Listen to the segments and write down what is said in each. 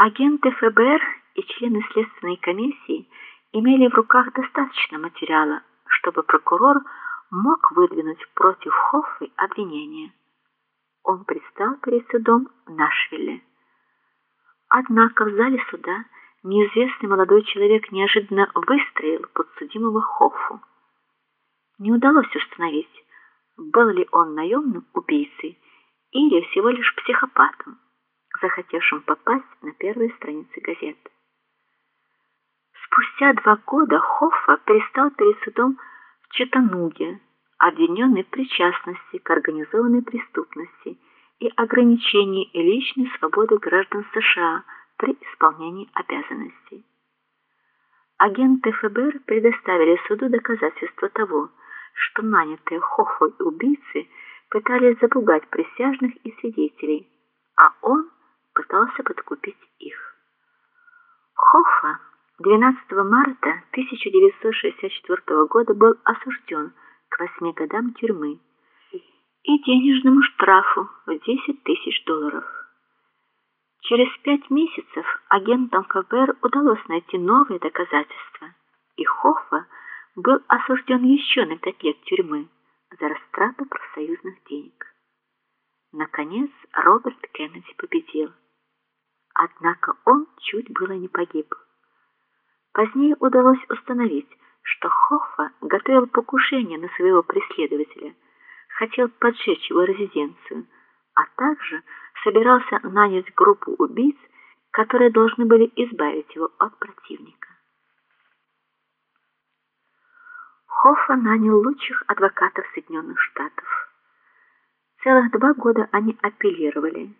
Агенты ФБР и члены следственной комиссии имели в руках достаточно материала, чтобы прокурор мог выдвинуть против Хоффы обвинение. Он предстал перед судом в Нашвилле. Однако в зале суда неизвестный молодой человек неожиданно выстрелил подсудимого Хоффу. Не удалось установить, был ли он наемным убийцей или всего лишь психопатом, захотевшим попасть на первые страницы газет. Спустя два года Хоффа предстал перед судом в Чаттануге, обвиненный в причастности к организованной преступности и ограничении личной свободы граждан США при исполнении обязанностей. Агенты ФБР предоставили суду доказательства того, что нанятые Хоффой убийцы пытались запугать присяжных и свидетелей, а он пытался подкупить их. Хоффа 12 марта 1964 года был осужден к восьми годам тюрьмы и денежному штрафу в 10 тысяч долларов. Через пять месяцев агентам ФБР удалось найти новые доказательства, и Хоффа был осужден еще на пять лет тюрьмы за растрату профсоюзных денег. Наконец, Роберт Кеннеди победил. Однако он чуть было не погиб. Позднее удалось установить, что Хоффа готовил покушение на своего преследователя, хотел поджечь его резиденцию, а также собирался нанять группу убийц, которые должны были избавить его от противника. Хоффа нанял лучших адвокатов Соединенных Штатов. Целых два года они апеллировали,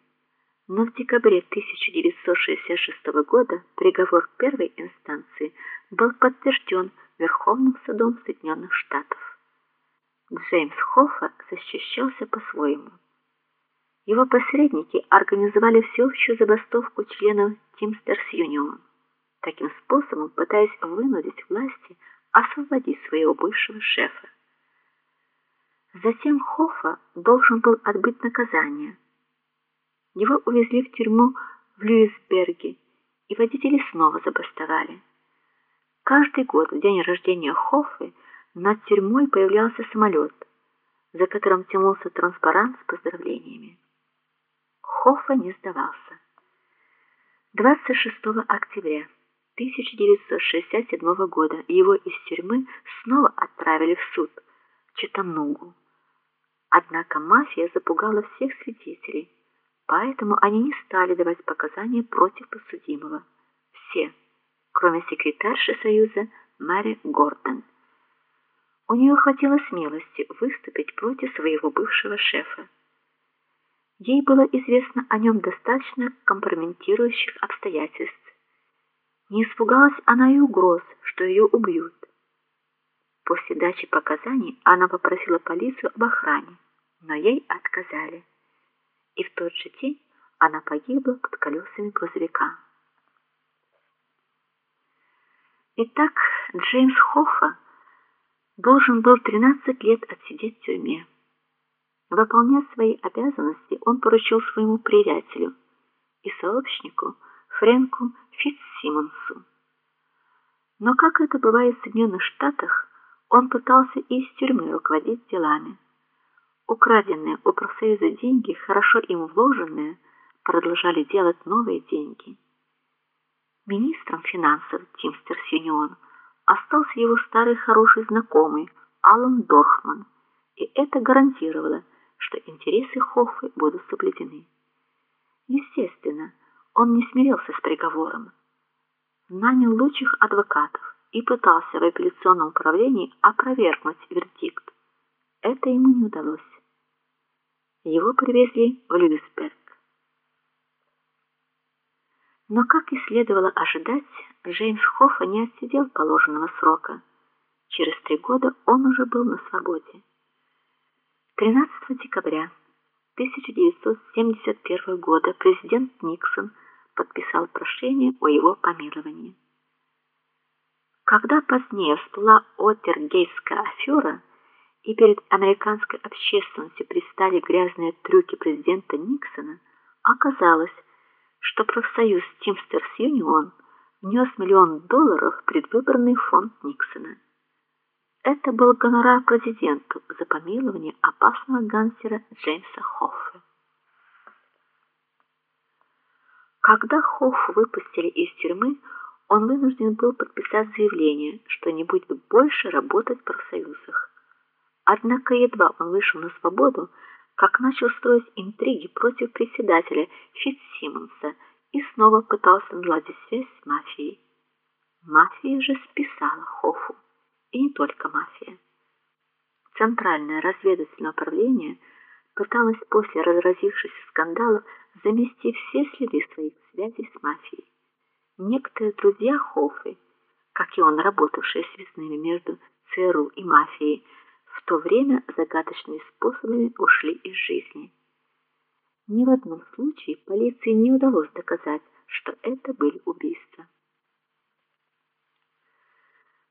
но в декабре 1966 года приговор первой инстанции был подтвержден Верховным судом Соединенных Штатов. Джеймс Хоффа защищался по-своему. Его посредники организовали всеобщую забастовку членов Teamsters Union, таким способом пытаясь вынудить власти освободить своего бывшего шефа. Затем Хоффа должен был отбыть наказание. Его увезли в тюрьму в Льюисберге, и водители снова забастовали. Каждый год в день рождения Хоффы над тюрьмой появлялся самолет, за которым тянулся транспарант с поздравлениями. Хоффа не сдавался. 26 октября 1967 года его из тюрьмы снова отправили в суд в Читанугу. Однако мафия запугала всех свидетелей, поэтому они не стали давать показания против подсудимого. Все, кроме секретарши Союза Мэри Гордон. У нее хватило смелости выступить против своего бывшего шефа. Ей было известно о нем достаточно компрометирующих обстоятельств, не испугалась она и угроз, что ее убьют. После дачи показаний она попросила полицию об охране, но ей отказали. И в тот же день она погибла под колесами грузовика. Итак, Джеймс Хоффа должен был 13 лет отсидеть в тюрьме. Выполняя свои обязанности, он поручил своему приятелю и сообщнику Фрэнку Фитцсимонсу. Но как это бывает в Соединенных Штатах, он пытался из тюрьмы руководить делами. Украденные у профсоюза деньги, хорошо им вложенные, продолжали делать новые деньги. Министром финансов Teamsters Union остался его старый хороший знакомый Алан Дорфман, и это гарантировало, что интересы Хоффы будут соблюдены. Естественно, он не смирился с приговором. Нанял лучших адвокатов и пытался в апелляционном управлении опровергнуть вердикт. Это ему не удалось. Его привезли в Льюисберг. Но как и следовало ожидать, Джеймс Хоффа не отсидел положенного срока. Через три года он уже был на свободе. 13 декабря 1971 года президент Никсон подписал прошение о его помиловании. Когда позднее всплыла Отергейская афера и перед американской общественностью предстали грязные трюки президента Никсона, оказалось, что профсоюз Teamsters Union внес миллион долларов в предвыборный фонд Никсона. Это был гонорар президенту за помилование опасного гангстера Джеймса Хоффа. Когда Хофф выпустили из тюрьмы, он вынужден был подписать заявление, что не будет больше работать в профсоюзах. Однако едва он вышел на свободу, как начал строить интриги против председателя Фитцсимонса и снова пытался наладить связь с мафией. Мафия же списала Хофу, и не только мафия. Центральное разведывательное управление пыталось после разразившихся скандалов замести все следы своих связей с мафией. Некоторые друзья Хофы, как и он, работавшие связными между ЦРУ и мафией, в то время загадочными способами ушли из жизни. Ни в одном случае полиции не удалось доказать, что это были убийства.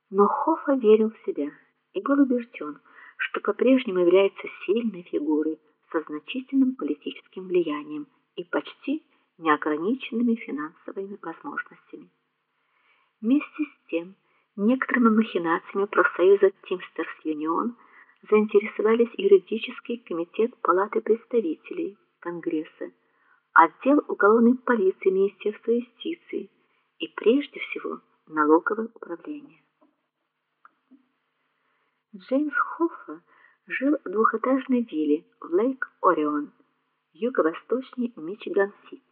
Но Хофа верил в себя и был убежден, что по-прежнему является сильной фигурой со значительным политическим влиянием и почти неограниченными финансовыми возможностями. Вместе с тем, некоторыми махинациями профсоюза Teamsters Union заинтересовались юридический комитет Палаты представителей Конгресса, отдел уголовной полиции Министерства юстиции и прежде всего налоговое управление. Джеймс Хоффа жил в двухэтажной вилле в Лейк-Орион, юго-восточнее Мичиган-Сити.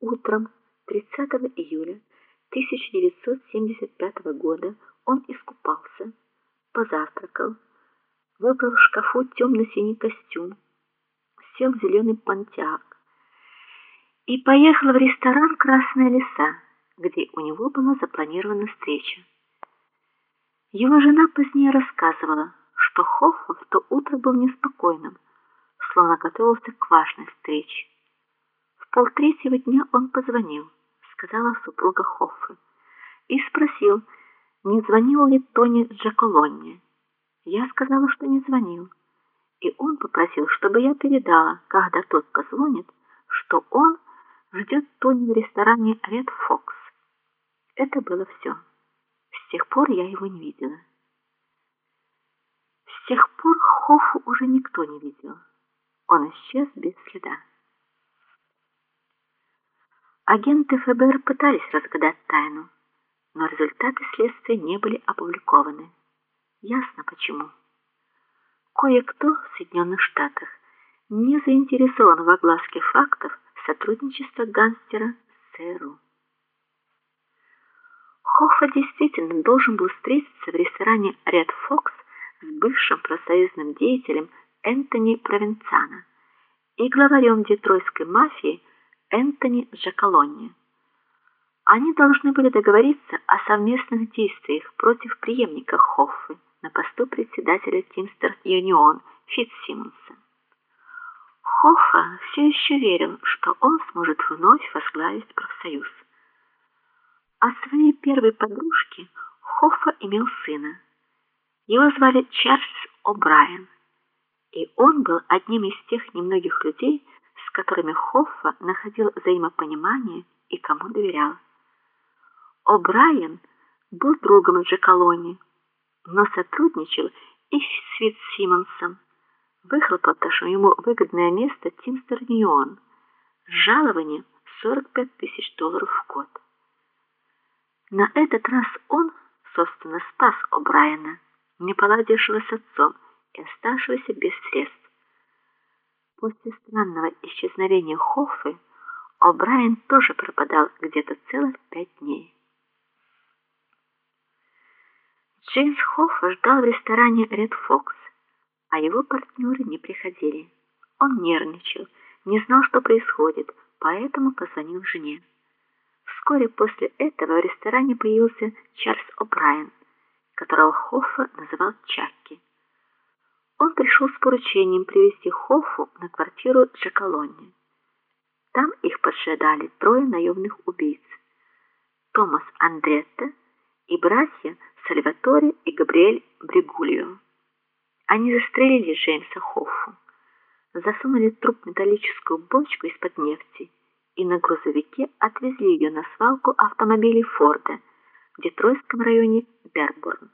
Утром 30 июля 1975 года он искупался, позавтракал, выбрал в шкафу темно синий костюм, сел в зеленый понтиак и поехал в ресторан Красная лиса, где у него была запланирована встреча. Его жена позднее рассказывала, что Хоффа в то утро был неспокойным, словно готовился к важной встрече. В полтретьего дня он позвонил, сказала супруга Хоффа, и спросил, не звонил ли Тони Джаколонни. Я сказала, что не звонил. И он попросил, чтобы я передала, когда тот позвонит, что он ждет Тони в ресторане Red Fox. Это было все. С тех пор я его не видела. С тех пор Хофу уже никто не видел. Он исчез без следа. Агенты ФБР пытались разгадать тайну, но результаты следствия не были опубликованы. Ясно почему. Кое-кто в Соединенных Штатах не заинтересован в огласке фактов сотрудничества гангстера с ЦРУ. Хоффа действительно должен был встретиться в ресторане Red Fox с бывшим профсоюзным деятелем Энтони Провенцано и главарем детройской мафии Энтони Джакалонни. Они должны были договориться о совместных действиях против преемника Хоффы на посту председателя Teamsters Union Фитцсимонса. Хоффа все еще верил, что он сможет вновь возглавить профсоюз. О своей первой подружке Хоффа имел сына. Его звали Чарльз О'Брайен, и он был одним из тех немногих людей, с которыми Хоффа находил взаимопонимание и кому доверял. О'Брайен был другом Джекалони, но сотрудничал и с Фитцсимонсом, выхлопотавшим ему выгодное место Тимстер Ньюон с жалованием 45 тысяч долларов в год. На этот раз он, собственно, спас О'Брайена, не поладившего с отцом и оставшегося без средств. После странного исчезновения Хоффы О'Брайен тоже пропадал где-то целых пять дней. Джеймс Хофф ждал в ресторане Red Fox, а его партнеры не приходили. Он нервничал, не знал, что происходит, поэтому позвонил жене. Вскоре после этого в ресторане появился Чарльз О'Брайен, которого Хоффа называл Чакки. Он пришел с поручением привести Хоффу на квартиру Джекалонни. Там их поджидали трое наемных убийц: Томас Андретта и братья Сальваторе и Габриэль Бригулио. Они застрелили Джеймса Хоффу, засунули труп в металлическую бочку из-под нефти и на грузовике отвезли ее на свалку автомобилей Форда в Детройтском районе Берборн.